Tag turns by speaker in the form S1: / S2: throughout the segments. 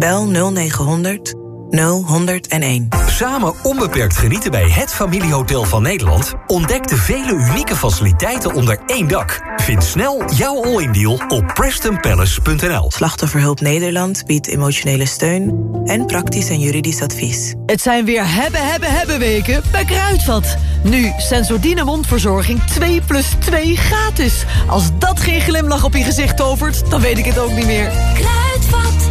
S1: Bel 0900 0101.
S2: Samen onbeperkt genieten bij het familiehotel van Nederland. Ontdek de vele unieke faciliteiten onder één dak. Vind snel jouw all-in deal op PrestonPalace.nl.
S1: Slachtofferhulp Nederland biedt emotionele steun en praktisch en juridisch advies.
S3: Het zijn weer hebben, hebben, hebben weken bij Kruidvat. Nu Sensodyne mondverzorging 2 plus 2 gratis. Als dat geen glimlach op je gezicht tovert, dan weet ik het ook niet meer.
S4: Kruidvat,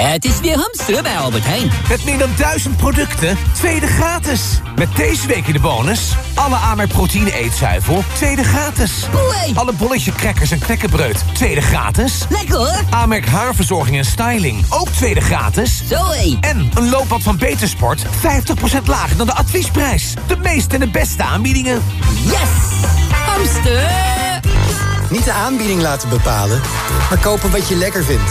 S5: Het is weer hamsteren bij Albert Heijn.
S6: Met meer dan duizend producten, tweede gratis. Met deze week in de bonus... alle Amerk proteïne eetzuivel, tweede gratis.
S5: Boei.
S6: Alle bolletje crackers en knekkenbreud, tweede gratis.
S5: Lekker hoor.
S6: Amerk haarverzorging en styling, ook tweede gratis.
S5: Zoé.
S6: En een loopband van Betersport, 50% lager dan de adviesprijs. De meeste en de beste aanbiedingen.
S5: Yes! Hamster!
S7: Niet de aanbieding laten bepalen, maar kopen wat je lekker vindt.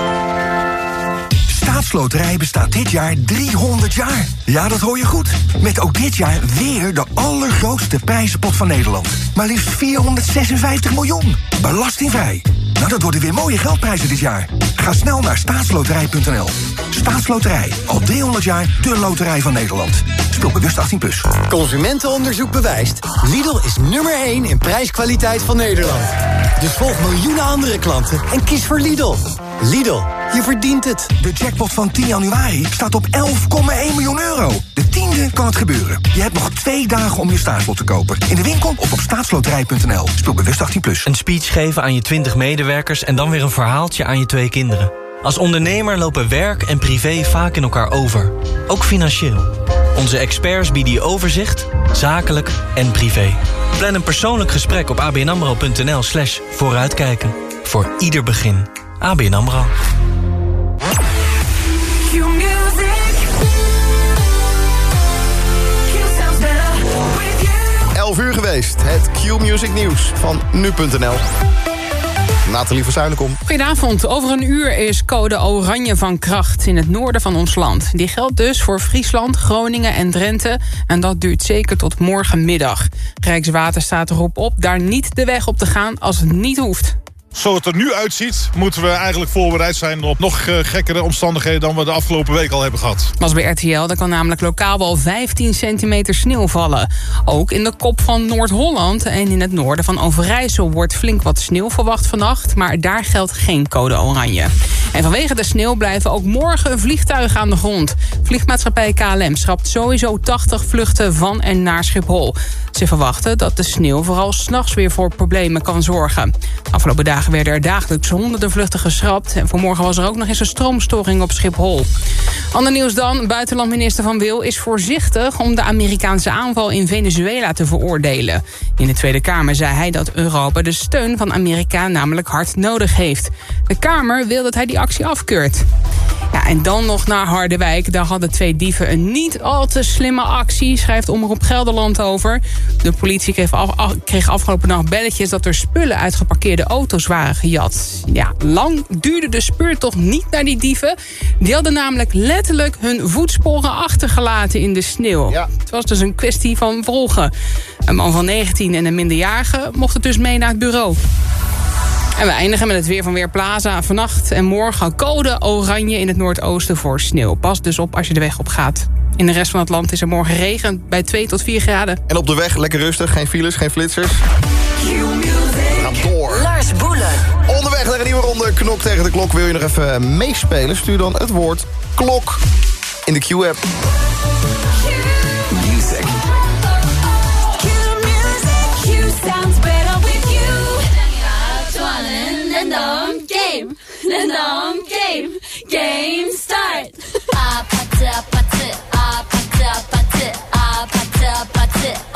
S8: Staatsloterij bestaat dit jaar 300 jaar. Ja, dat hoor je goed. Met ook dit jaar weer de allergrootste prijzenpot van Nederland. Maar liefst 456 miljoen. Belastingvrij. Nou, dat worden weer mooie geldprijzen dit jaar. Ga snel naar staatsloterij.nl. Staatsloterij. Al 300 jaar de loterij van Nederland. Speel bewust 18+. Plus.
S7: Consumentenonderzoek bewijst. Lidl is nummer 1 in prijskwaliteit van Nederland. Dus volg miljoenen andere klanten en kies voor Lidl. Lidl, je verdient het.
S8: De jackpot van 10 januari staat op 11,1 miljoen euro. De tiende kan het gebeuren. Je hebt nog twee dagen om je staatslot te kopen. In de winkel of op staatsloterij.nl. Speel bewust 18+. Plus.
S9: Een speech geven aan je 20 medewerkers... en dan weer een verhaaltje aan je twee kinderen. Als ondernemer lopen werk en privé vaak in elkaar over. Ook financieel. Onze experts bieden je overzicht, zakelijk en privé. Plan een persoonlijk gesprek op abnamro.nl slash vooruitkijken. Voor ieder begin. ABN AMRO.
S10: 11 uur geweest. Het Q-Music nieuws van nu.nl. Nathalie Verzuilenkom.
S11: Goedenavond. Over een uur is code oranje van kracht in het noorden van ons land. Die geldt dus voor Friesland, Groningen en Drenthe. En dat duurt zeker tot morgenmiddag. Rijkswaterstaat erop op daar niet de weg op te gaan als het niet hoeft.
S12: Zoals het er nu uitziet, moeten we eigenlijk voorbereid zijn op nog uh, gekkere omstandigheden dan we de afgelopen week al hebben gehad.
S11: Was bij RTL, er kan namelijk lokaal wel 15 centimeter sneeuw vallen. Ook in de kop van Noord-Holland en in het noorden van Overijssel wordt flink wat sneeuw verwacht vannacht, maar daar geldt geen code oranje. En vanwege de sneeuw blijven ook morgen vliegtuigen aan de grond. Vliegmaatschappij KLM schrapt sowieso 80 vluchten van en naar Schiphol. Ze verwachten dat de sneeuw vooral s'nachts weer voor problemen kan zorgen. Afgelopen dagen werden er dagelijks honderden vluchten geschrapt. En vanmorgen was er ook nog eens een stroomstoring op Schiphol. Ander nieuws dan. Buitenlandminister Van Wil is voorzichtig... om de Amerikaanse aanval in Venezuela te veroordelen. In de Tweede Kamer zei hij dat Europa de steun van Amerika namelijk hard nodig heeft. De Kamer wil dat hij die actie afkeurt. Ja, en dan nog naar Harderwijk. Daar hadden twee dieven een niet al te slimme actie, schrijft Omroep Gelderland over. De politie kreeg, af, kreeg afgelopen nacht belletjes dat er spullen uit geparkeerde auto's waren gejat. Ja, lang duurde de speurtocht niet naar die dieven. Die hadden namelijk letterlijk hun voetsporen achtergelaten in de sneeuw. Het was dus een kwestie van volgen. Een man van 19 en een minderjarige mocht het dus mee naar het bureau. En we eindigen met het weer van Weerplaza. Vannacht en morgen code oranje in het noordoosten voor sneeuw. Pas dus op als je de weg op gaat. In de rest van het land is er morgen regen bij 2 tot 4 graden.
S10: En op de weg lekker rustig, geen files, geen flitsers. We gaan door.
S4: Lars Boelen.
S10: Onderweg naar een nieuwe ronde. Knok tegen de klok. Wil je nog even meespelen? Stuur dan het woord klok in de Q-app.
S4: Game, the game, game start. Ah, pat it, pat it, ah, pat it, pat it, ah, pat it,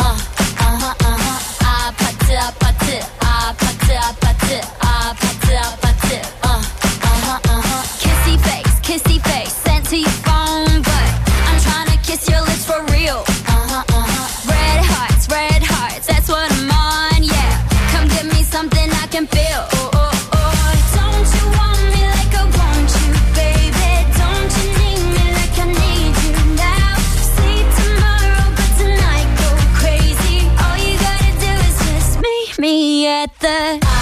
S4: at the.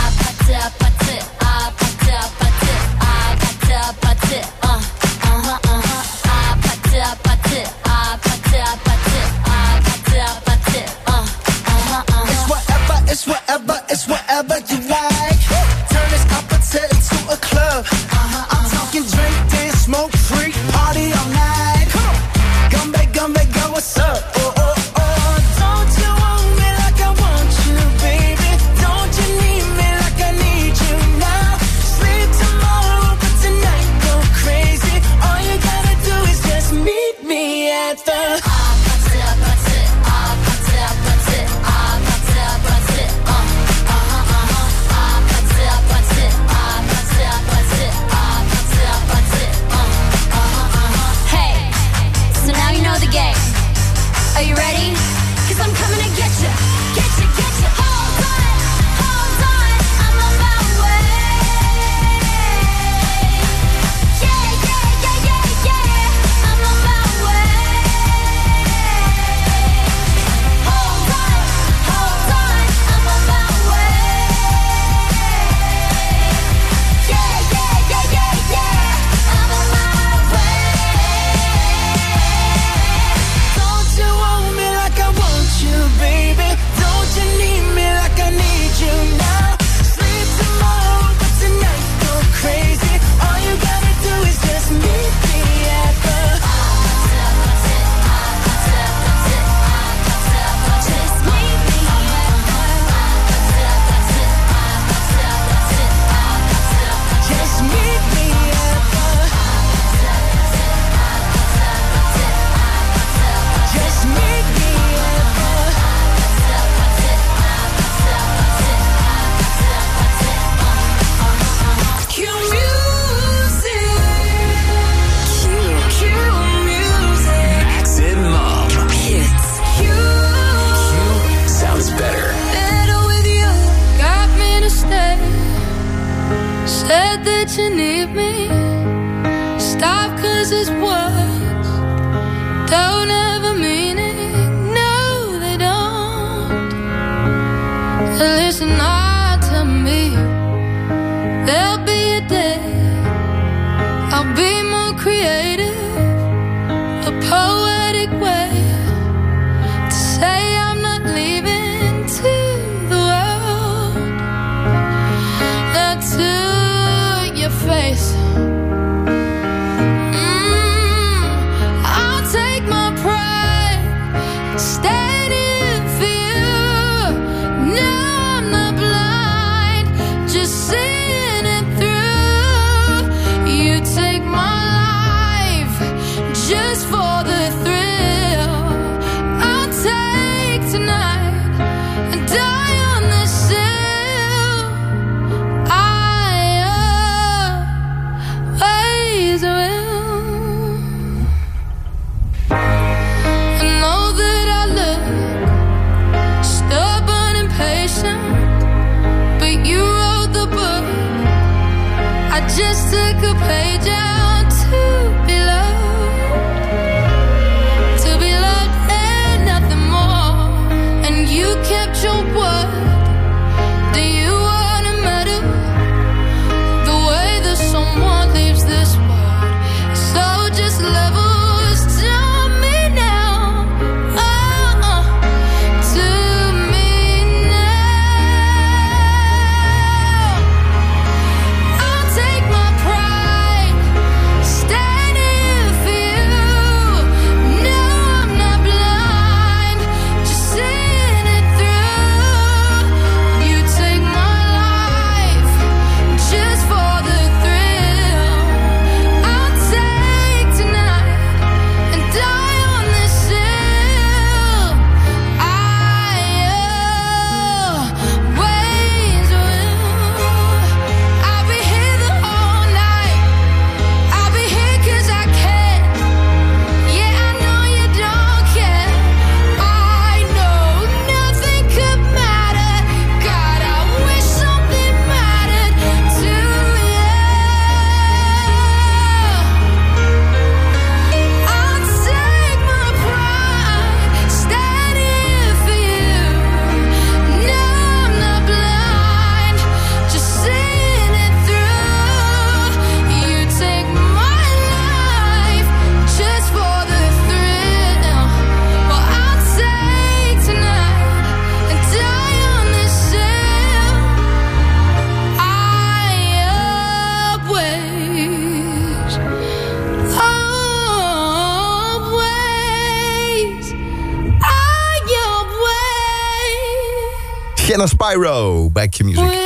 S10: Spyro bij Q-Music.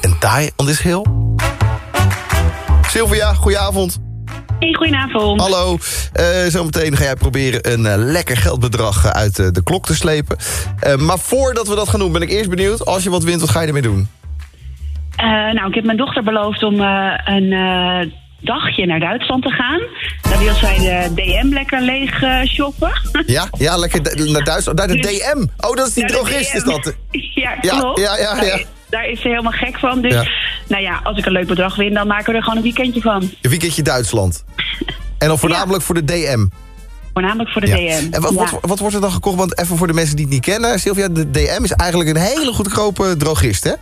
S10: En Die on this hill. Sylvia, goedenavond.
S13: Hey, goedenavond.
S10: Hallo. Eh, zometeen ga jij proberen een eh, lekker geldbedrag eh, uit de klok te slepen. Eh, maar voordat we dat gaan doen, ben ik eerst benieuwd. Als je wat wint, wat ga je ermee doen?
S13: Eh, nou, ik heb mijn dochter beloofd om eh, een eh, dagje naar Duitsland te gaan. Dan wil zij de DM lekker leeg eh, shoppen.
S10: Ja, ja lekker naar Duitsland. Naar de
S13: Dus-
S10: DM. Oh, dat is die drogist, is dat?
S13: ja,
S10: Ja,
S13: klopt.
S10: ja, ja, ja.
S13: Daar, daar is ze helemaal gek van. Dus,
S10: Ja.
S13: nou ja, als ik een leuk bedrag win, dan maken we er gewoon een weekendje van.
S10: Een weekendje Duitsland. En dan voornamelijk voor de DM.
S13: Voornamelijk voor de. DM.
S10: En wat, wat, wat wordt er dan gekocht? Want even voor de mensen die het niet kennen, Sylvia, de DM is eigenlijk een hele goedkope drogist, hè?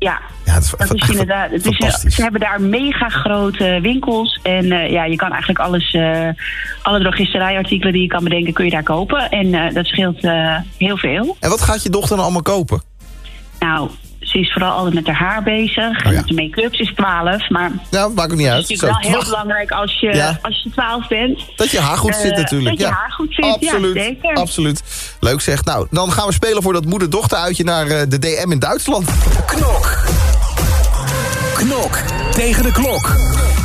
S13: Ja,
S10: Ja, dat is,
S13: dat is inderdaad. Het is,
S10: fantastisch.
S13: ze hebben daar mega grote winkels. En eh, ja, je kan eigenlijk alles, eh, alle drogisterijartikelen die je kan bedenken, kun je daar kopen. En eh, dat scheelt eh, heel veel.
S10: En wat gaat je dochter dan allemaal kopen?
S13: Nou, ze is vooral altijd met haar haar bezig. En met de make-up. Ze is 12, maar...
S10: Ja, maakt ook niet
S13: Het
S10: uit.
S13: is natuurlijk
S10: Zo,
S13: wel heel belangrijk als je,
S10: Ja.
S13: als je 12 bent.
S10: Dat je haar goed
S13: Eh,
S10: zit natuurlijk.
S13: Dat je
S10: ja.
S13: haar goed zit,
S10: Absoluut,
S13: ja, zeker.
S10: absoluut. Leuk zeg. Nou, dan gaan we spelen voor dat moeder-dochter uitje naar eh, de DM in Duitsland.
S7: Knok. Knok tegen de klok.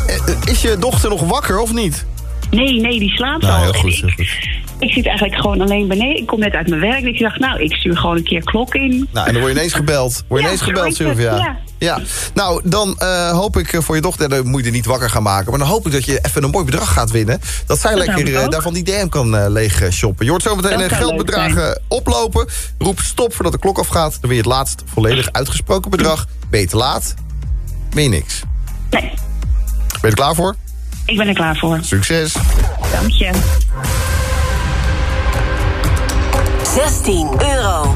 S10: Eh, Is je dochter nog wakker of niet?
S13: Nee, nee, die slaapt
S10: Nou,
S13: al.
S10: heel goed, heel goed.
S13: Ik zit eigenlijk gewoon alleen beneden. Ik kom net uit mijn werk. Dus ik dacht, nou, ik stuur gewoon een keer klok in.
S10: Nou, en dan word je ineens gebeld. Word je
S13: Ja,
S10: ineens gebeld, Sylvia.
S13: ja.
S10: Ja. Nou, dan eh, hoop ik eh, voor je dochter, dan moet je niet wakker gaan maken... maar dan hoop ik dat je even een mooi bedrag gaat winnen. Dat zij
S13: Dat
S10: lekker eh, daarvan die DM kan eh, leeg shoppen. Je hoort zo meteen
S13: Dat
S10: geldbedragen oplopen. Roep stop voordat de klok afgaat. Dan win je het laatst volledig uitgesproken bedrag. Te laat, je niks.
S13: Nee.
S10: Ben je er klaar voor?
S13: Ik ben er klaar voor.
S10: Succes.
S13: Dank je.
S14: 16 euro.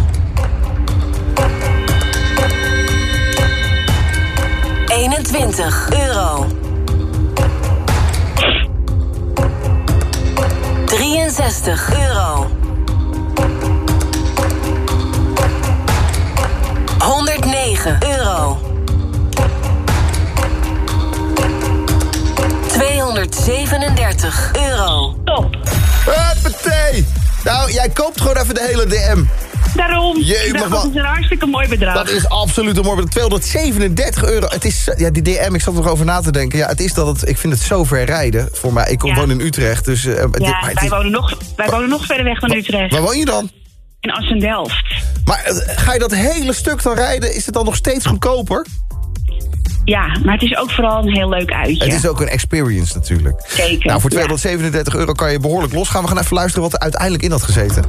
S14: 21 euro. 63 euro. 109 euro. 237 euro.
S13: Top.
S10: Huppatee! Nou, jij koopt gewoon even de hele DM.
S13: Daarom.
S10: Jee, wel-
S13: dat is een hartstikke mooi bedrag.
S10: Dat is absoluut een mooi bedrag. 237 euro. Het is, ja, die DM, ik zat er nog over na te denken. Ja, het is dat het, ik vind het zo ver rijden voor mij. Ik
S13: Ja.
S10: woon in Utrecht, dus... eh,
S13: Ja, wij,
S10: is-
S13: wonen nog, wij wonen nog verder weg dan Utrecht.
S10: Waar woon je dan?
S13: In Assen-Delft.
S10: Maar eh, ga je dat hele stuk dan rijden? Is het dan nog steeds goedkoper?
S13: Ja, maar het is ook vooral een heel leuk uitje.
S10: Het is ook een experience natuurlijk.
S13: Zeker,
S10: Nou, voor
S13: ja.
S10: 237 euro kan je behoorlijk losgaan. We gaan even luisteren wat er uiteindelijk in had gezeten.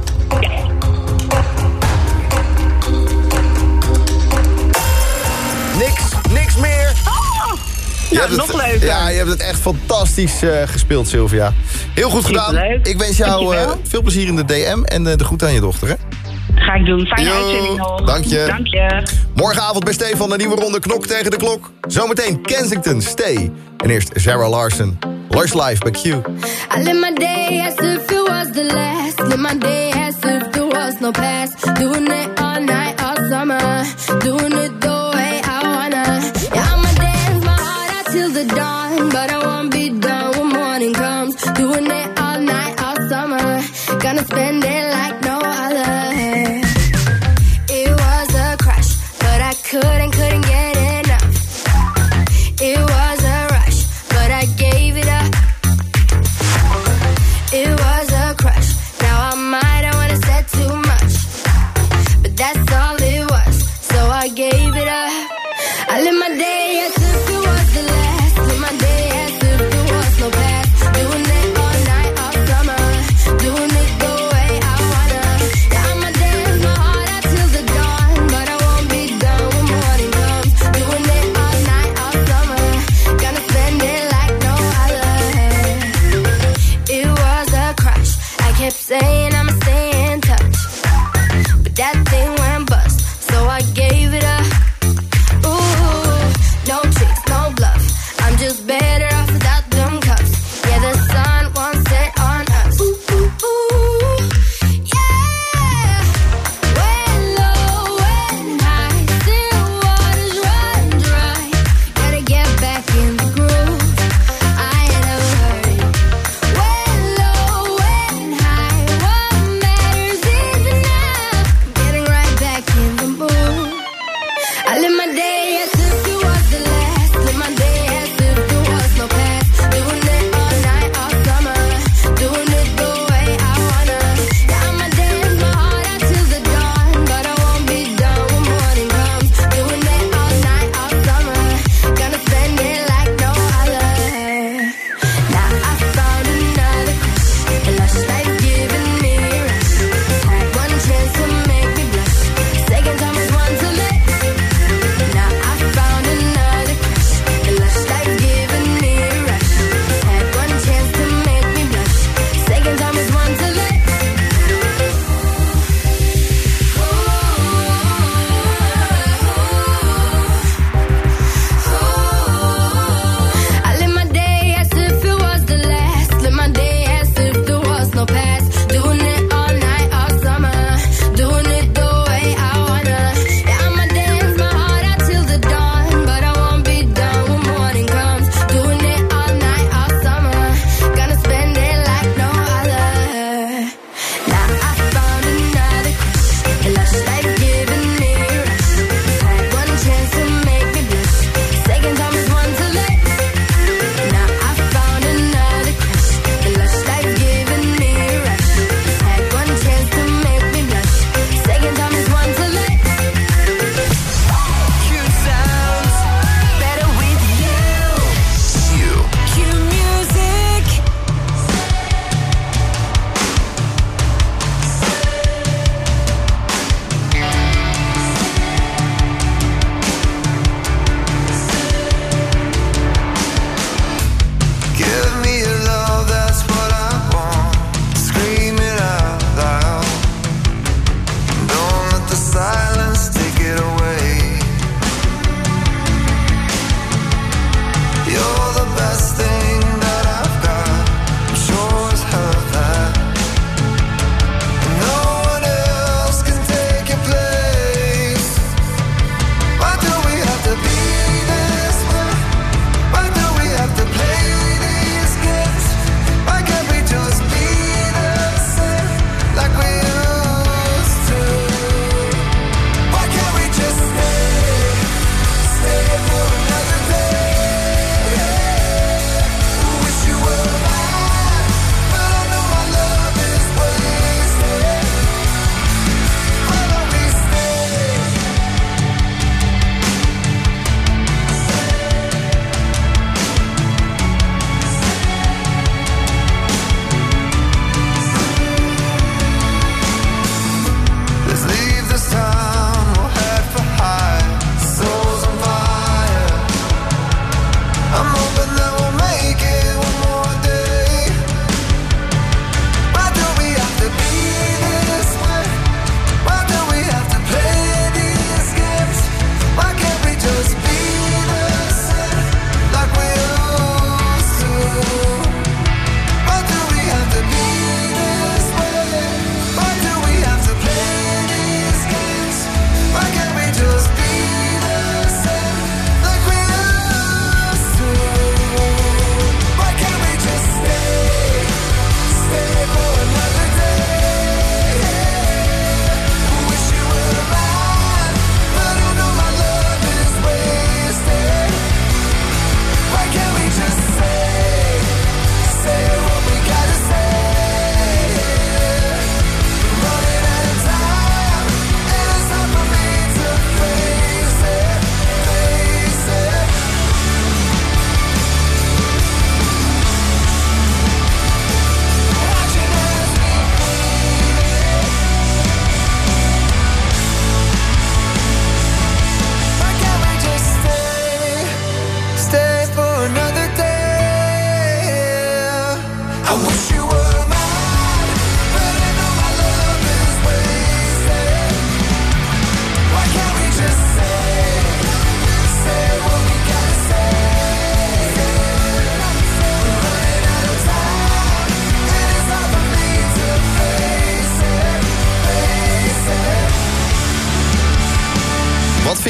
S10: Niks, niks meer. Je
S13: nou,
S10: hebt het-
S13: nog leuker.
S10: Ja, je hebt het echt fantastisch eh, gespeeld, Sylvia. Heel goed gedaan. Ik wens jou eh, veel plezier in de DM en eh, de groet aan je dochter. Hè?
S13: Ga ik doen. Fijne
S10: Yo,
S13: uitzending nog.
S10: dank je.
S13: Dank je.
S10: Morgenavond bij Stefan een nieuwe ronde knok tegen de klok. Zometeen Kensington, Stay. En eerst Sarah Larson. Lush Life bij Q.
S15: I live my day as if it was the last. Live my day as if there was no past. Doing it all night, all summer. Doing it the way I wanna. Yeah, I'ma dance my heart out till the dawn. But I won't be done when morning comes. Doing it all night, all summer. Gonna spend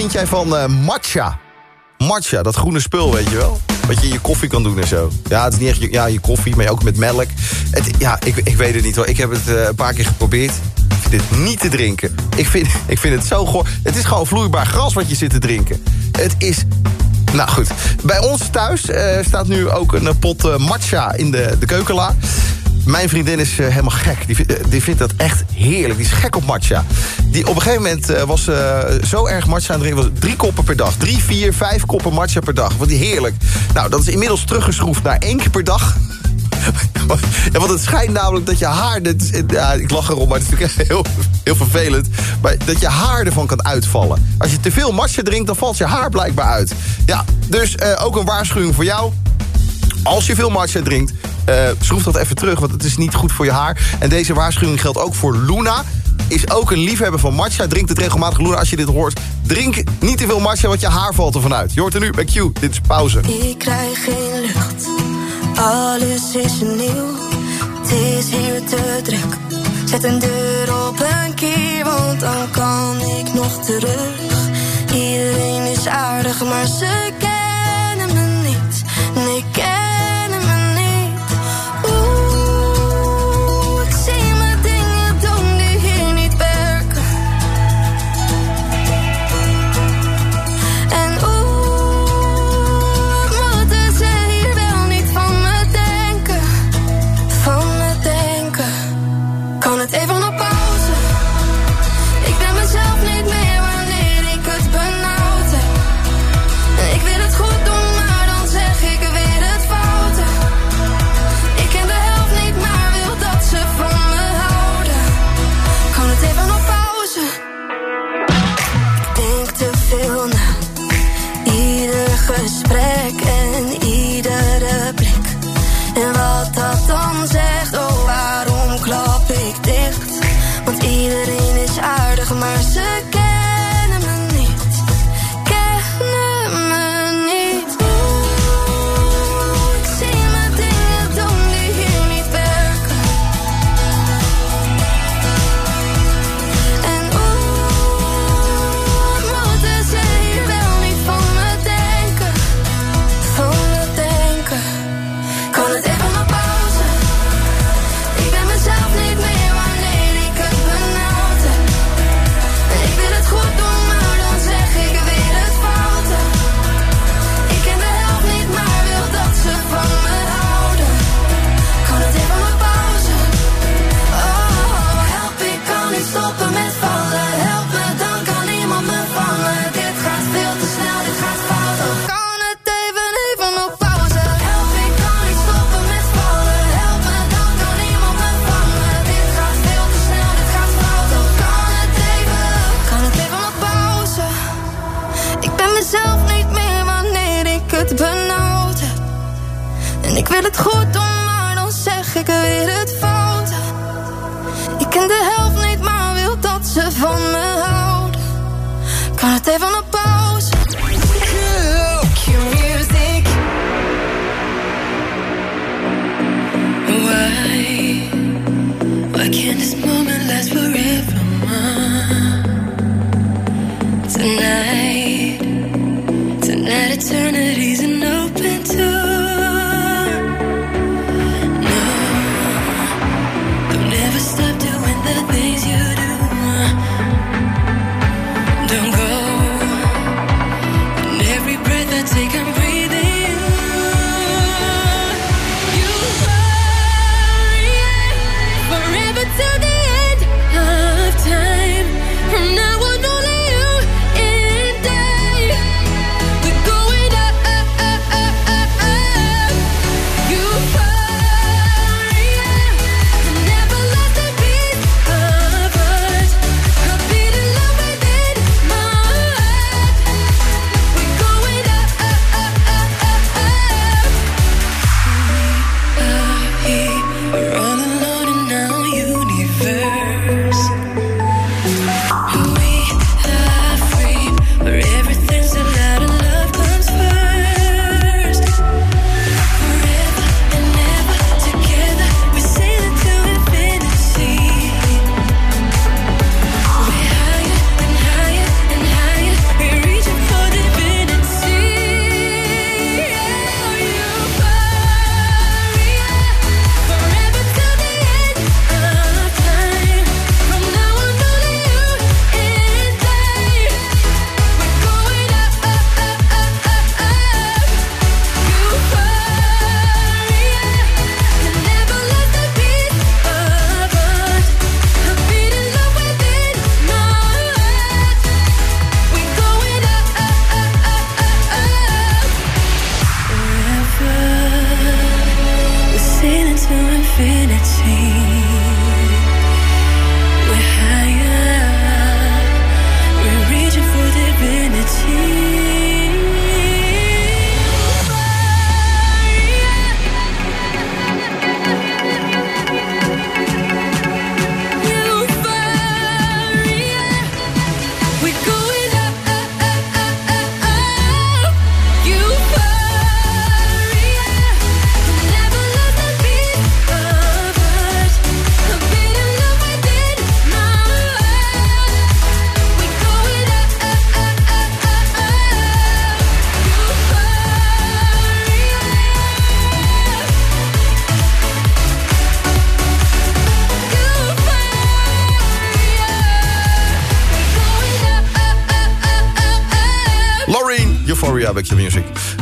S10: vind jij van eh, matcha? Matcha, dat groene spul, weet je wel? Wat je in je koffie kan doen en zo. Ja, het is niet echt je, ja, je koffie, maar ook met melk. Het, ja, ik, ik weet het niet hoor. Ik heb het eh, een paar keer geprobeerd. Ik vind dit niet te drinken. Ik vind, ik vind het zo goor. Het is gewoon vloeibaar gras wat je zit te drinken. Het is nou goed, bij ons thuis eh, staat nu ook een pot matcha in de, de keukenla. Mijn vriendin is eh, helemaal gek. Die, eh, die vindt dat echt heerlijk. Die is gek op matcha. Die op een gegeven moment eh, was ze zo erg matcha aan het drinken. Drie koppen per dag. Drie, vier, vijf koppen matcha per dag. Wat die heerlijk. Nou, dat is inmiddels teruggeschroefd naar één keer per dag. Ja, want het schijnt namelijk dat je haar... ik lach erom, maar het is natuurlijk heel, heel vervelend. Maar dat je haar ervan kan uitvallen. Als je te veel matcha drinkt, dan valt je haar blijkbaar uit. Ja, dus ook een waarschuwing voor jou. Als je veel matcha drinkt, eh, schroef dat even terug, want het is niet goed voor je haar. En deze waarschuwing geldt ook voor Luna. Is ook een liefhebber van matcha. Drinkt het regelmatig, Luna, als je dit hoort. Drink niet te veel matcha, want je haar valt er vanuit. Je hoort er nu bij Q. Dit is pauze.
S15: Ik krijg geen lucht, alles is nieuw. Het is hier te druk. Zet een deur op een keer, want dan kan ik nog terug. Iedereen is aardig, maar ze kennen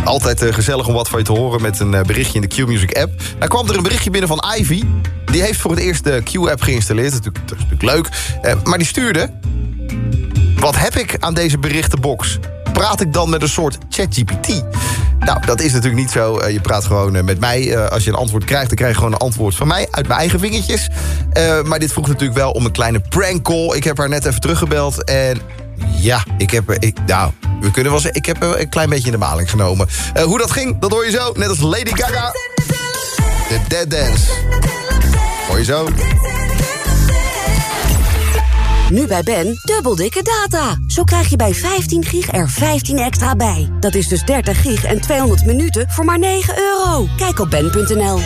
S10: Altijd eh, gezellig om wat van je te horen met een eh, berichtje in de Q-Music app. Nou kwam er een berichtje binnen van Ivy. Die heeft voor het eerst de Q-app geïnstalleerd. Dat is natuurlijk, leuk. Eh, maar die stuurde... Wat heb ik aan deze berichtenbox? Praat ik dan met een soort ChatGPT? Nou, dat is natuurlijk niet zo. Je praat gewoon met mij. Als je een antwoord krijgt, dan krijg je gewoon een antwoord van mij... uit mijn eigen vingertjes. Maar dit vroeg natuurlijk wel om een kleine prank call. Ik heb haar net even teruggebeld en... Ja, ik heb... Ik, nou, we kunnen wel zeggen, ik heb een klein beetje in de maling genomen. Eh, hoe dat ging, dat hoor je zo. Net als Lady Gaga. De Dead Dance. Hoor je zo.
S14: Nu bij Ben, dubbel dikke data. Zo krijg je bij 15 gig er 15 extra bij. Dat is dus 30 gig en 200 minuten voor maar 9 euro. Kijk op ben.nl.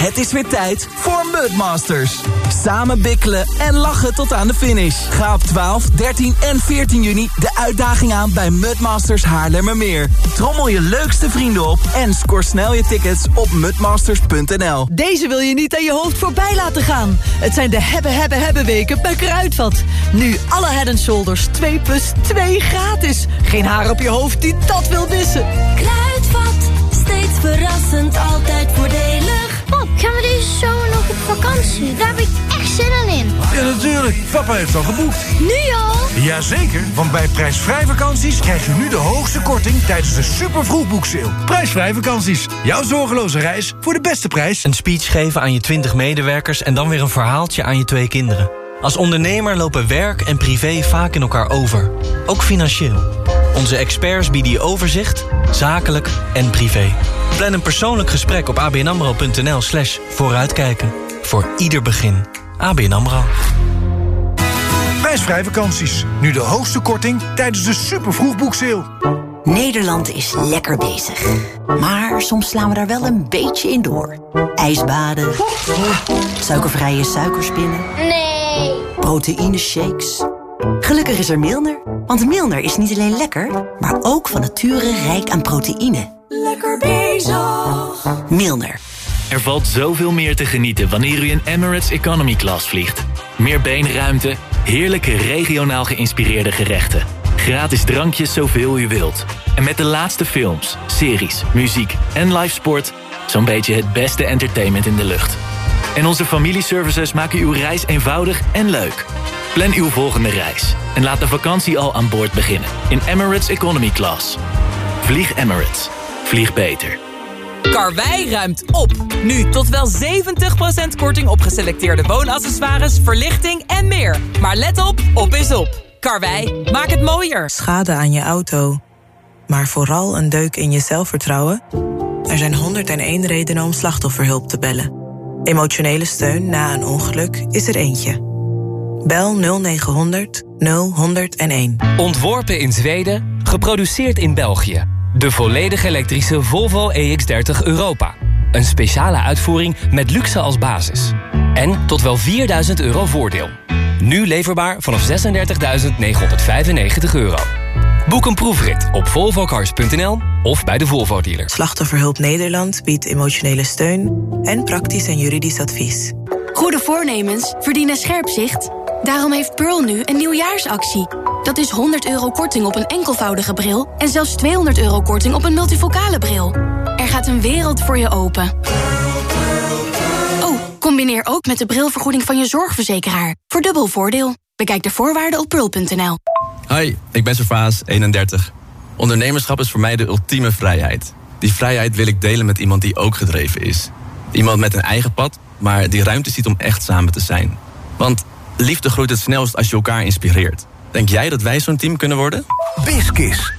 S16: Het is weer tijd voor Mudmasters. Samen bikkelen en lachen tot aan de finish. Ga op 12, 13 en 14 juni de uitdaging aan bij Mudmasters Haarlemmermeer. Trommel je leukste vrienden op en score snel je tickets op mudmasters.nl.
S3: Deze wil je niet aan je hoofd voorbij laten gaan. Het zijn de hebben, hebben, hebben weken bij Kruidvat. Nu alle Head Shoulders 2 plus 2 gratis. Geen haar op je hoofd die dat wil missen.
S17: Kruidvat, steeds verrassend, altijd voordelig.
S18: Pap, gaan we deze zomer nog op vakantie? Daar heb ik echt zin in.
S19: Ja, natuurlijk. Papa heeft al geboekt.
S18: Nu al?
S19: Jazeker, want bij prijsvrij vakanties krijg je nu de hoogste korting tijdens de super vroegboekseil. Prijsvrij vakanties. Jouw zorgeloze reis voor de beste prijs.
S9: Een speech geven aan je 20 medewerkers en dan weer een verhaaltje aan je twee kinderen. Als ondernemer lopen werk en privé vaak in elkaar over. Ook financieel. Onze experts bieden je overzicht, zakelijk en privé. Plan een persoonlijk gesprek op abnamro.nl slash vooruitkijken. Voor ieder begin. ABN AMRO.
S19: Prijsvrij vakanties. Nu de hoogste korting tijdens de super vroegboekseil.
S20: Nederland is lekker bezig. Maar soms slaan we daar wel een beetje in door. Ijsbaden. Suikervrije suikerspinnen.
S18: Nee.
S20: Proteïne shakes. Gelukkig is er Milner. Want Milner is niet alleen lekker, maar ook van nature rijk aan proteïne.
S17: Lekker bezig.
S20: Milner.
S21: Er valt zoveel meer te genieten wanneer u in Emirates Economy Class vliegt. Meer beenruimte, heerlijke regionaal geïnspireerde gerechten. Gratis drankjes zoveel u wilt. En met de laatste films, series, muziek en live sport... zo'n beetje het beste entertainment in de lucht. En onze familieservices maken uw reis eenvoudig en leuk. Plan uw volgende reis en laat de vakantie al aan boord beginnen in Emirates Economy Class. Vlieg Emirates. Vlieg beter.
S22: Karwei ruimt op. Nu tot wel 70% korting op geselecteerde woonaccessoires, verlichting en meer. Maar let op, op is op. Karwei, maak het mooier.
S23: Schade aan je auto, maar vooral een deuk in je zelfvertrouwen? Er zijn 101 redenen om slachtofferhulp te bellen. Emotionele steun na een ongeluk is er eentje. Bel 0900 0101.
S24: Ontworpen in Zweden, geproduceerd in België. De volledig elektrische Volvo EX30 Europa. Een speciale uitvoering met luxe als basis. En tot wel 4000 euro voordeel. Nu leverbaar vanaf 36.995 euro. Boek een proefrit op volvocars.nl of bij de Volvo dealer.
S23: Slachtofferhulp Nederland biedt emotionele steun en praktisch en juridisch advies.
S25: Goede voornemens verdienen scherp zicht. Daarom heeft Pearl nu een nieuwjaarsactie. Dat is 100 euro korting op een enkelvoudige bril... en zelfs 200 euro korting op een multifocale bril. Er gaat een wereld voor je open. Oh, combineer ook met de brilvergoeding van je zorgverzekeraar. Voor dubbel voordeel. Bekijk de voorwaarden op pearl.nl.
S26: Hoi, ik ben Servaas, 31. Ondernemerschap is voor mij de ultieme vrijheid. Die vrijheid wil ik delen met iemand die ook gedreven is. Iemand met een eigen pad, maar die ruimte ziet om echt samen te zijn. Want liefde groeit het snelst als je elkaar inspireert. Denk jij dat wij zo'n team kunnen worden?
S2: Biskis.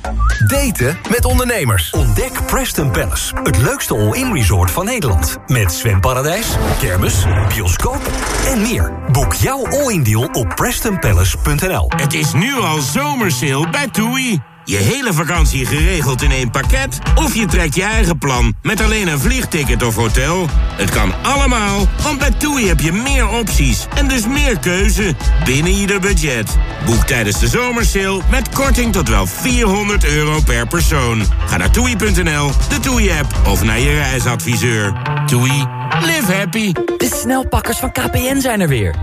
S2: Daten met ondernemers. Ontdek Preston Palace, het leukste all-in resort van Nederland. Met zwemparadijs, kermis, bioscoop en meer. Boek jouw all-in deal op prestonpalace.nl.
S27: Het is nu al zomersale bij TUI. Je hele vakantie geregeld in één pakket? Of je trekt je eigen plan met alleen een vliegticket of hotel? Het kan allemaal, want bij TUI heb je meer opties en dus meer keuze binnen ieder budget. Boek tijdens de zomersale met korting tot wel 400 euro per persoon. Ga naar toei.nl, de TUI-app of naar je reisadviseur. TUI, live happy.
S28: De snelpakkers van KPN zijn er weer.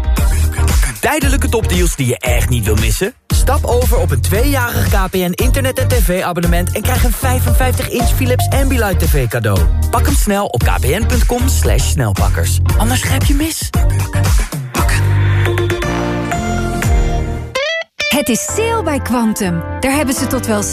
S28: Tijdelijke topdeals die je echt niet wil missen? Stap
S16: over op een tweejarig KPN internet- en tv-abonnement... en krijg een 55-inch Philips Ambilight TV cadeau. Pak hem snel op kpn.com slash snelpakkers. Anders grijp je mis.
S29: Het is sale bij Quantum. Daar hebben ze tot wel 70%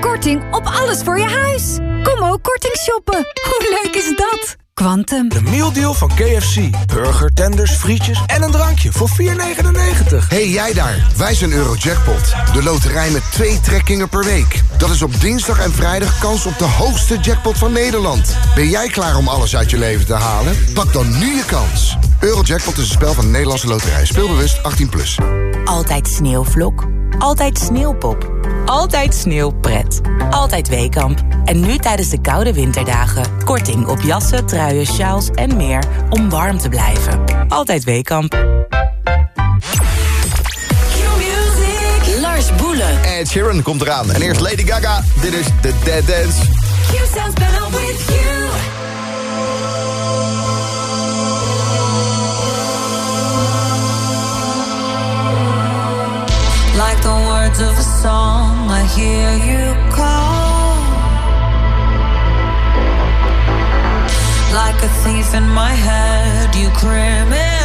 S29: korting op alles voor je huis. Kom ook korting shoppen. Hoe leuk is dat? Quantum.
S19: De mealdeal van KFC. Burger, tenders, frietjes en een drankje voor 4,99.
S7: Hey jij daar, wij zijn Eurojackpot. De loterij met twee trekkingen per week. Dat is op dinsdag en vrijdag kans op de hoogste jackpot van Nederland. Ben jij klaar om alles uit je leven te halen? Pak dan nu je kans. Eurojackpot is een spel van de Nederlandse loterij. Speelbewust 18+. Plus.
S30: Altijd sneeuwvlok. Altijd sneeuwpop. Altijd sneeuwpret. Altijd Weekamp. En nu tijdens de koude winterdagen. Korting op jassen, truien, sjaals en meer om warm te blijven. Altijd Weekamp.
S10: Lars Boelen. Ed Sheeran komt eraan. En eerst Lady Gaga. Dit is The Dead Dance.
S23: Words of a song, I hear you call. Like a thief in my head, you criminal.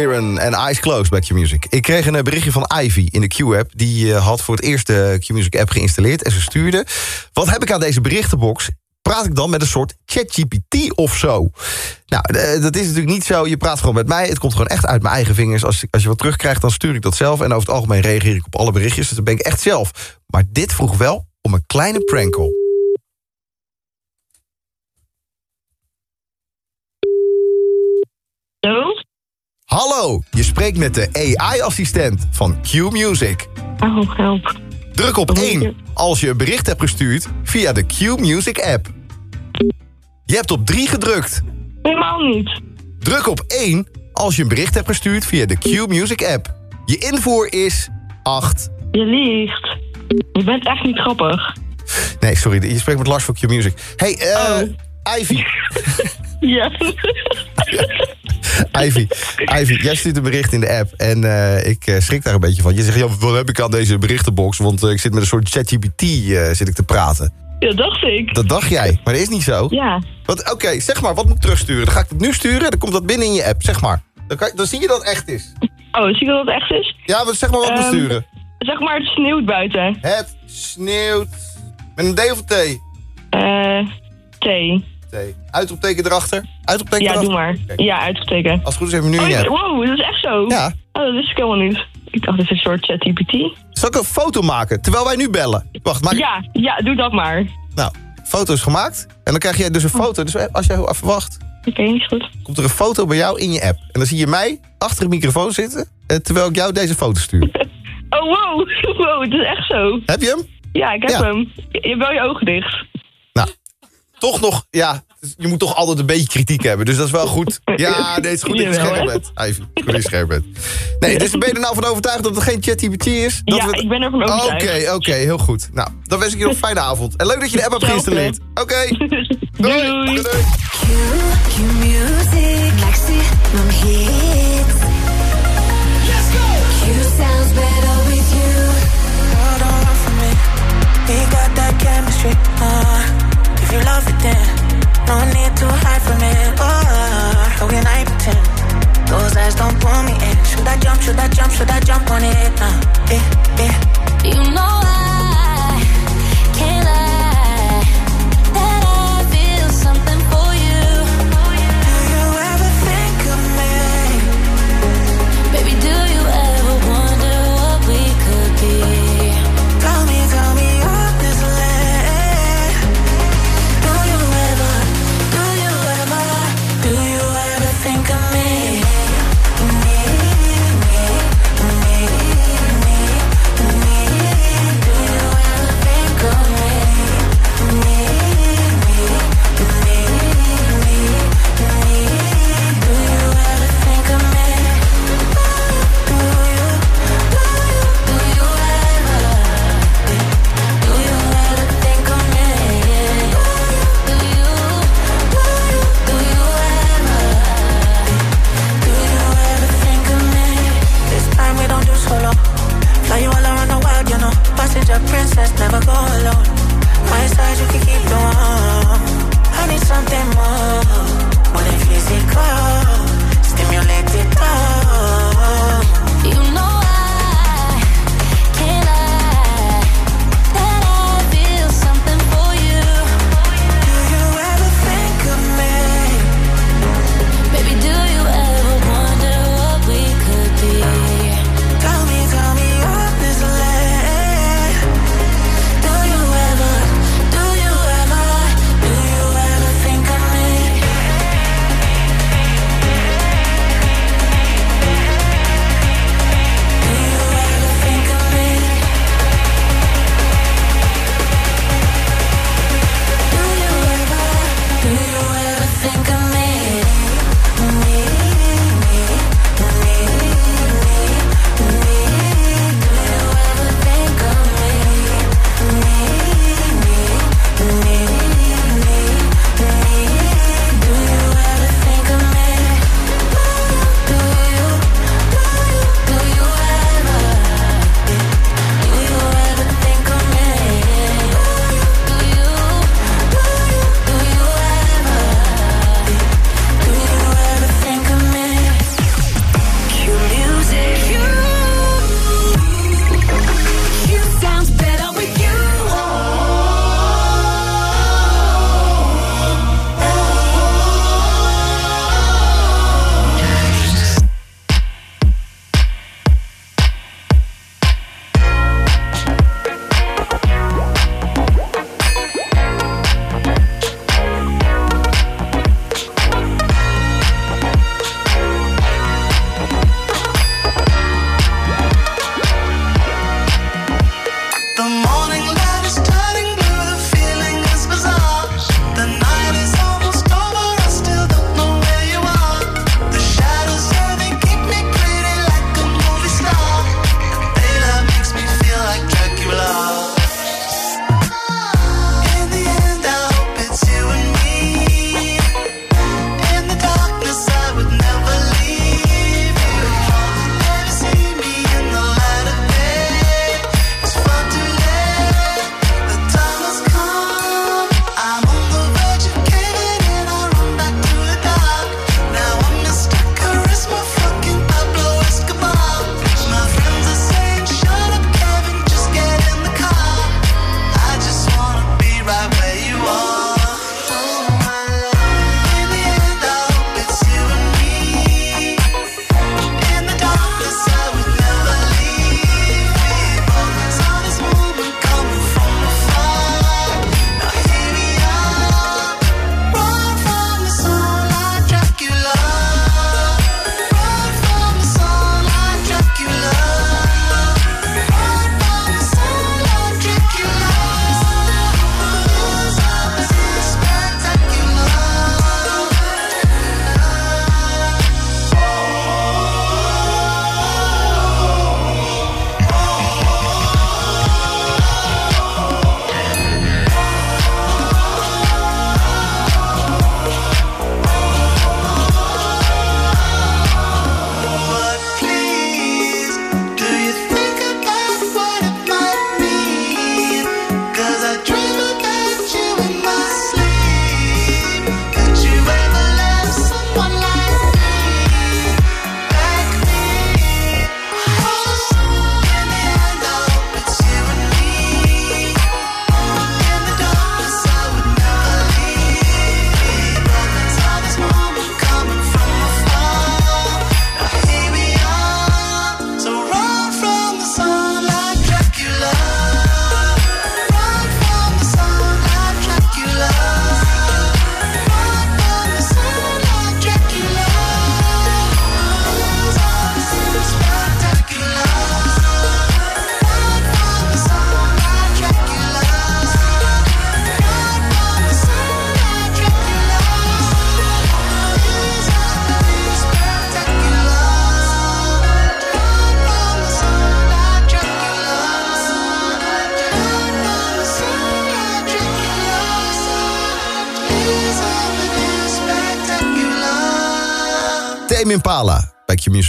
S10: Sheeran en Eyes Closed bij Q-Music. Ik kreeg een eh, berichtje van Ivy in de Q-app. Die eh, had voor het eerst de Q-Music app geïnstalleerd. En ze stuurde... Wat heb ik aan deze berichtenbox? Praat ik dan met een soort ChatGPT of zo? Nou, eh, dat is natuurlijk niet zo. Je praat gewoon met mij. Het komt gewoon echt uit mijn eigen vingers. Als, als je wat terugkrijgt, dan stuur ik dat zelf. En over het algemeen reageer ik op alle berichtjes. Dus dat ben ik echt zelf. Maar dit vroeg wel om een kleine prankle.
S31: Hallo?
S10: Hallo, je spreekt met de AI-assistent van Q-Music.
S31: Oh, help.
S10: Druk op 1 als je een bericht hebt gestuurd via de Q-Music app. Je hebt op 3 gedrukt.
S31: Helemaal niet.
S10: Druk op 1 als je een bericht hebt gestuurd via de Q-Music app. Je invoer is 8.
S31: Je liegt. Je bent echt niet grappig.
S10: Nee, sorry, je spreekt met Lars van Q-Music. Hey, eh... Ivy.
S31: Ja.
S10: Ivy, Ivy, jij stuurt een bericht in de app en eh, ik eh, schrik daar een beetje van. Je zegt, ja, wat heb ik aan deze berichtenbox? Want eh, ik zit met een soort ChatGPT zit ik te praten.
S31: Ja, dacht ik.
S10: Dat dacht jij, maar dat is niet zo.
S31: Ja.
S10: Oké, zeg maar, wat moet ik terugsturen? Dan ga ik het nu sturen, dan komt dat binnen in je app, zeg maar. Dan, kan dan zie je dat het echt is.
S31: Oh, zie je dat het echt is?
S10: Ja, maar zeg maar wat moet
S31: Ehm,
S10: sturen.
S31: Zeg maar, het sneeuwt buiten.
S10: Het sneeuwt. Met een D of een T?
S31: Eh, T.
S10: T. Uitroepteken erachter? Uitroepteken
S31: Ja,
S10: erachter?
S31: doe maar. Ja, uitgesteken.
S10: Als het goed is even nu
S31: oh,
S10: app.
S31: Wow, dat is echt zo?
S10: Ja.
S31: Oh, dat wist ik helemaal niet. Ik dacht, dit is een soort ChatGPT.
S10: Zal ik een foto maken, terwijl wij nu bellen? Wacht, maak...
S31: Ja, ja, doe dat maar.
S10: Nou, foto is gemaakt. En dan krijg jij dus een foto. Dus als jij even wacht,
S31: Oké, is goed.
S10: komt er een foto bij jou in je app. En dan zie je mij achter de microfoon zitten, eh, terwijl ik jou deze foto stuur.
S31: Oh, wow. Wow, het is echt zo.
S10: Heb je hem?
S31: Ja, ik heb
S10: Ja.
S31: hem. Je, je hebt wel je ogen dicht
S10: toch nog, ja, je moet toch altijd een beetje kritiek hebben. Dus dat is wel goed. Ja, nee, het is goed dat je scherp bent. Ivy, goed dat je bent. Nee, dus ben je er nou van overtuigd dat het geen ChatGPT is? Dat
S31: ja, ik ben ervan overtuigd.
S10: Oké, oké, heel goed. Nou, dan wens ik je nog een fijne avond. En leuk dat je de app hebt geïnstalleerd. Oké. Okay. Doei.
S23: Doei. You love it, then no need to hide from it. Oh, how can I pretend? Those eyes don't pull me in. Should I jump? Should I jump? Should I jump on it now?
S4: You know I.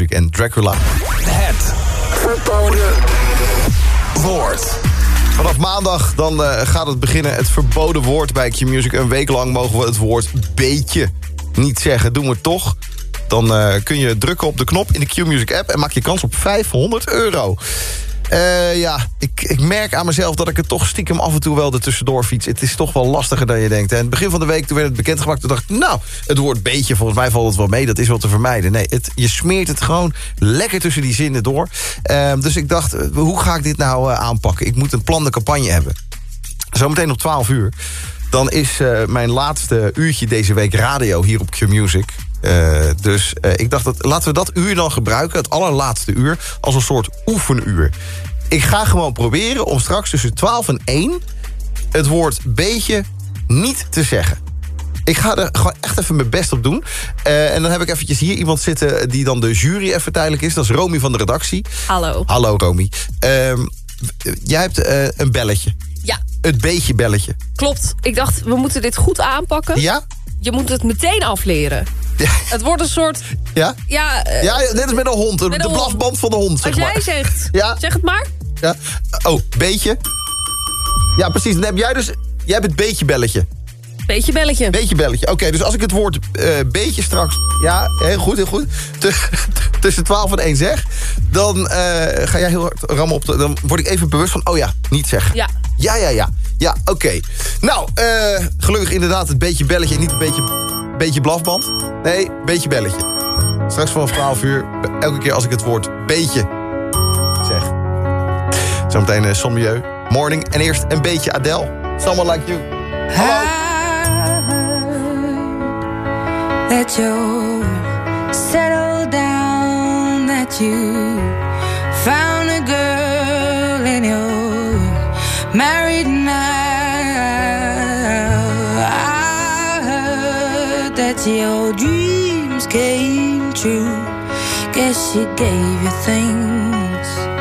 S10: en Dracula.
S2: Het verboden woord.
S10: Vanaf maandag dan eh, gaat het beginnen. Het verboden woord bij Q-Music. Een week lang mogen we het woord beetje niet zeggen. Doen we toch. Dan eh, kun je drukken op de knop in de Q-Music app... en maak je kans op 500 euro. Eh, ja, ik, ik merk aan mezelf dat ik het toch stiekem af en toe wel er tussendoor fiets. Het is toch wel lastiger dan je denkt. En het begin van de week toen werd het bekendgemaakt. Toen dacht ik, nou, het woord beetje, volgens mij valt het wel mee. Dat is wel te vermijden. Nee, het, je smeert het gewoon lekker tussen die zinnen door. Eh, dus ik dacht, eh, hoe ga ik dit nou eh, aanpakken? Ik moet een plan de campagne hebben. Zometeen op 12 uur. Dan is eh, mijn laatste uurtje deze week radio hier op Q-Music. Dus ik dacht, dat, laten we dat uur dan gebruiken, het allerlaatste uur... als een soort oefenuur. Ik ga gewoon proberen om straks tussen 12 en 1... het woord beetje niet te zeggen. Ik ga er gewoon echt even mijn best op doen. Eh, en dan heb ik eventjes hier iemand zitten die dan de jury even tijdelijk is. Dat is Romy van de redactie.
S32: Hallo.
S10: Hallo Romy. Ehm, jij hebt eh, een belletje.
S32: Ja,
S10: Het beetje belletje.
S32: klopt. Ik dacht, we moeten dit goed aanpakken.
S10: Ja?
S32: Je moet het meteen afleren. Het wordt een soort...
S10: Ja?
S32: Ja, eh,
S10: Ja, net als met een hond. De,
S32: met
S10: de
S32: een hond.
S10: blafband van de hond, zeg
S32: Als jij
S10: maar.
S32: zegt,
S10: Ja.
S32: zeg het maar.
S10: Ja. Oh, beetje. Ja, precies. Dan heb jij dus... Jij hebt het beetje belletje.
S32: Beetje belletje.
S10: Beetje belletje. Oké, dus als ik het woord eh, beetje straks... Ja, heel goed, heel goed. Tussen 12 en 1 zeg... dan eh, ga jij heel hard rammen op de... dan word ik even bewust van... oh ja, niet zeggen.
S32: Ja.
S10: Ja, ja, ja. Ja, oké. Nou, eh, gelukkig inderdaad het beetje belletje... en niet een beetje, beetje blafband. Nee, beetje belletje. Straks vanaf 12 uur, elke keer als ik het woord beetje zeg. Zometeen uh, Sommieu, Morning en eerst een beetje Adele. Someone like you.
S15: that you settle down, that you found a girl and you're married now. I heard that your dreams came true. Guess she gave you things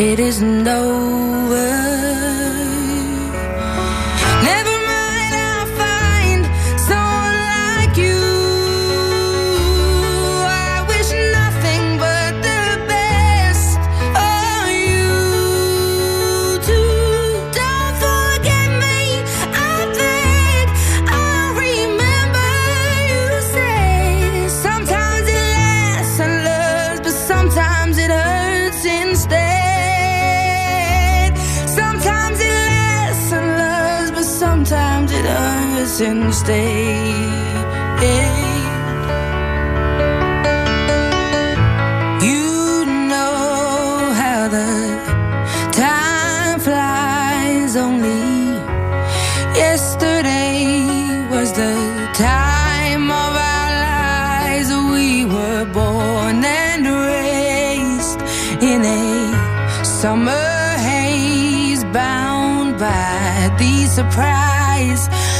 S15: it isn't over. Hurts instead.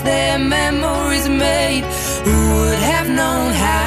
S15: Their memories made. Who would have known how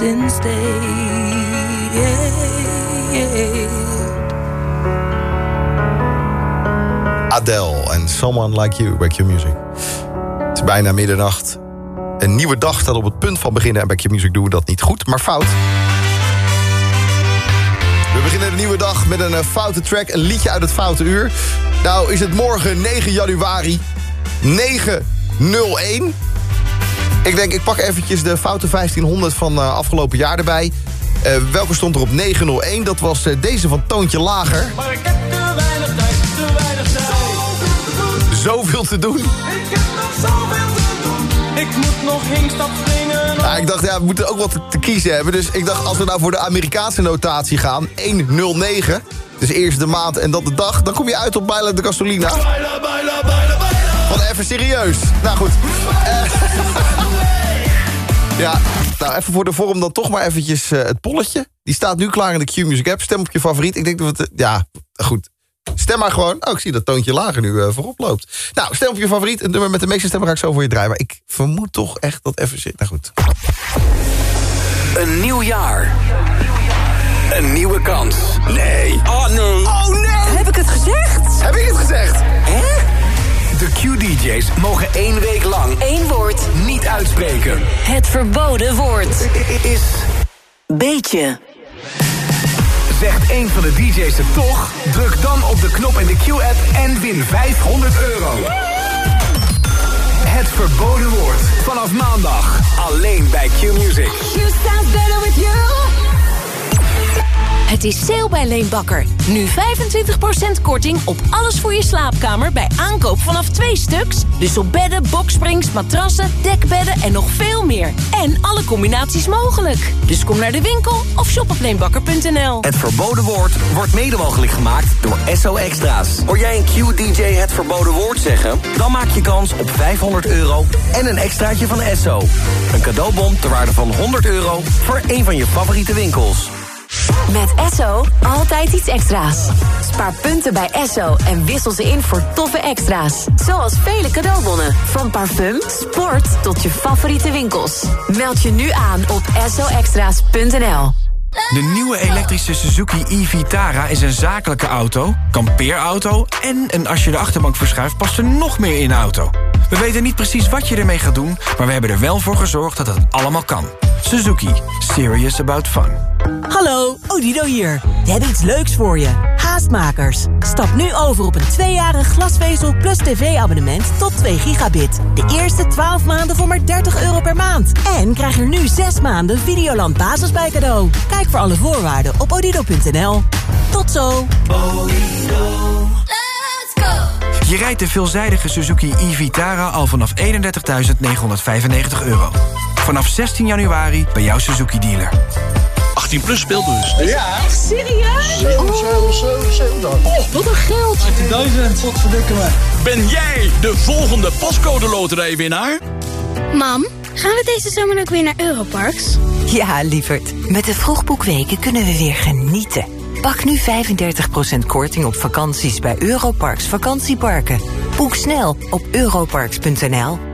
S15: instead.
S10: Adele en Someone Like You, Back Your Music. Het is bijna middernacht. Een nieuwe dag staat op het punt van beginnen... en Back Your Music doen we dat niet goed, maar fout. We beginnen de nieuwe dag met een eh, foute track, een liedje uit het foute uur. Nou is het morgen 9 januari, 901. Ik denk, ik pak eventjes de foute 1500 van eh, afgelopen jaar erbij. Eh, welke stond er op 901? Dat was eh, deze van Toontje Lager.
S23: Maar ik heb te weinig tijd, te weinig tijd.
S10: Zoveel te doen.
S23: Ik heb nog zoveel te doen. Ik moet nog hinkstap springen.
S10: Ja, ik dacht, ja, we moeten ook wat te, te kiezen hebben. Dus ik dacht, als we nou voor de Amerikaanse notatie gaan... 109, dus eerst de maand en dan de dag... dan kom je uit op Baila de Gasolina. Wat even serieus. Nou goed. ja, nou even voor de vorm dan toch maar eventjes eh, het polletje. Die staat nu klaar in de Q-Music app. Stem op je favoriet. Ik denk dat we het... Ja, goed. Stem maar gewoon. Oh, ik zie dat toontje lager nu eh, voorop loopt. Nou, stem op je favoriet. Het nummer met de meeste stemmen ga ik zo voor je draaien. Maar ik vermoed toch echt dat even zit. Nou goed.
S2: Een nieuw jaar. Een nieuwe kans. Nee. Oh nee. Oh nee.
S23: Heb ik het gezegd?
S10: Heb ik het gezegd?
S2: Hè? De Q-DJ's mogen één week lang
S14: Eén woord.
S2: niet uitspreken.
S14: Het verboden woord.
S2: Is
S14: Beetje.
S2: Zegt één van de DJ's het toch? Druk dan op de knop in de Q-app en win 500 euro. Het verboden woord. Vanaf maandag. Alleen bij Q-Music.
S14: Sound better with you. Het is sale bij Leenbakker. Nu 25% korting op alles voor je slaapkamer bij aankoop vanaf twee stuks. Dus op bedden, boksprings, matrassen, dekbedden en nog veel meer. En alle combinaties mogelijk. Dus kom naar de winkel of shop op leenbakker.nl.
S33: Het verboden woord wordt mede mogelijk gemaakt door SO Extra's. Hoor jij een Q-DJ het verboden woord zeggen? Dan maak je kans op 500 euro en een extraatje van SO. Een cadeaubon ter waarde van 100 euro voor een van je favoriete winkels.
S14: Met Esso altijd iets extra's. Spaar punten bij Esso en wissel ze in voor toffe extra's. Zoals vele cadeaubonnen. Van parfum, sport tot je favoriete winkels. Meld je nu aan op essoextra's.nl.
S34: De nieuwe elektrische Suzuki e-Vitara is een zakelijke auto, kampeerauto... en een als je de achterbank verschuift past er nog meer in de auto. We weten niet precies wat je ermee gaat doen... maar we hebben er wel voor gezorgd dat het allemaal kan. Suzuki. Serious about fun.
S30: Hallo, Odido hier. We hebben iets leuks voor je. Haastmakers. Stap nu over op een tweejarig glasvezel plus tv-abonnement tot 2 gigabit. De eerste 12 maanden voor maar 30 euro per maand. En krijg er nu 6 maanden Videoland Basis bij cadeau. Kijk voor alle voorwaarden op odido.nl. Tot zo.
S34: Je rijdt de veelzijdige Suzuki e-Vitara al vanaf 31.995 euro. Vanaf 16 januari bij jouw Suzuki-dealer.
S35: 18 plus speelbus.
S23: Ja. Echt serieus?
S35: 7, 7, 7, 7 dan.
S23: Oh, wat een geld.
S35: 18.000, wat verdikken me. Ben jij de volgende pascode loterijwinnaar?
S36: Mam, gaan we deze zomer ook weer naar Europarks?
S20: Ja, lieverd. Met de vroegboekweken kunnen we weer genieten. Pak nu 35% korting op vakanties bij Europarks vakantieparken. Boek snel op europarks.nl.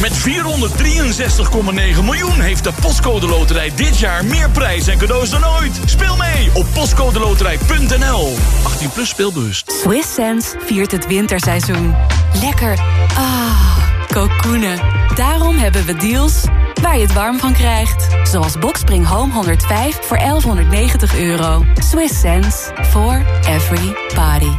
S35: Met 463,9 miljoen heeft de Postcode Loterij dit jaar meer prijs en cadeaus dan ooit. Speel mee op postcodeloterij.nl. 18 plus speelbewust.
S14: Swiss Sense viert het winterseizoen. Lekker. Ah, kokoenen. Daarom hebben we deals waar je het warm van krijgt. Zoals Boxspring Home 105 voor 1190 euro. Swiss Sense for every party.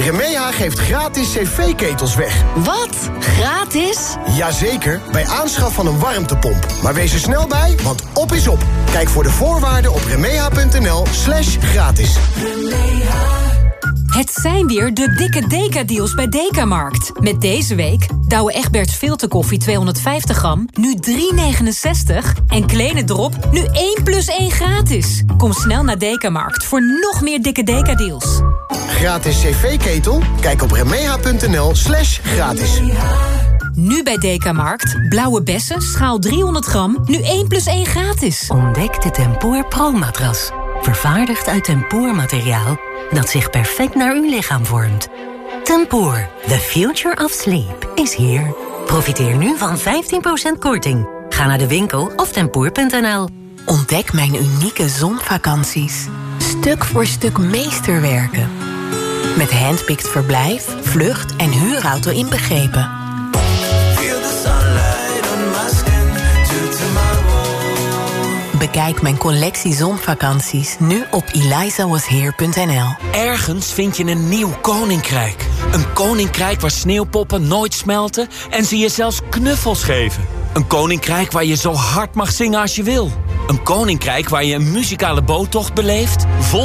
S37: Remeha geeft gratis cv-ketels weg.
S14: Wat? Gratis?
S37: Jazeker, bij aanschaf van een warmtepomp. Maar wees er snel bij, want op is op. Kijk voor de voorwaarden op remeha.nl slash gratis.
S31: Het zijn weer de dikke Deka-deals bij Dekamarkt. Met deze week Douwe Egberts filterkoffie 250 gram, nu 3,69. En Kleine Drop, nu 1 plus 1 gratis. Kom snel naar Dekamarkt voor nog meer dikke Deka-deals.
S7: Gratis cv-ketel? Kijk op remeha.nl slash gratis.
S31: Nu bij Dekamarkt, blauwe bessen, schaal 300 gram, nu 1 plus 1 gratis.
S20: Ontdek de Tempoor Pro-matras. Vervaardigd uit tempoormateriaal dat zich perfect naar uw lichaam vormt. Tempoor, the future of sleep, is here. Profiteer nu van 15% korting. Ga naar de winkel of tempoor.nl.
S30: Ontdek mijn unieke zonvakanties. Stuk voor stuk meesterwerken. Met handpicked verblijf, vlucht en huurauto inbegrepen. Bekijk mijn collectie zonvakanties nu op elizawasheer.nl.
S16: Ergens vind je een nieuw koninkrijk. Een koninkrijk waar sneeuwpoppen nooit smelten en ze je zelfs knuffels geven. Een koninkrijk waar je zo hard mag zingen als je wil. Een koninkrijk waar je een muzikale boottocht beleeft, vol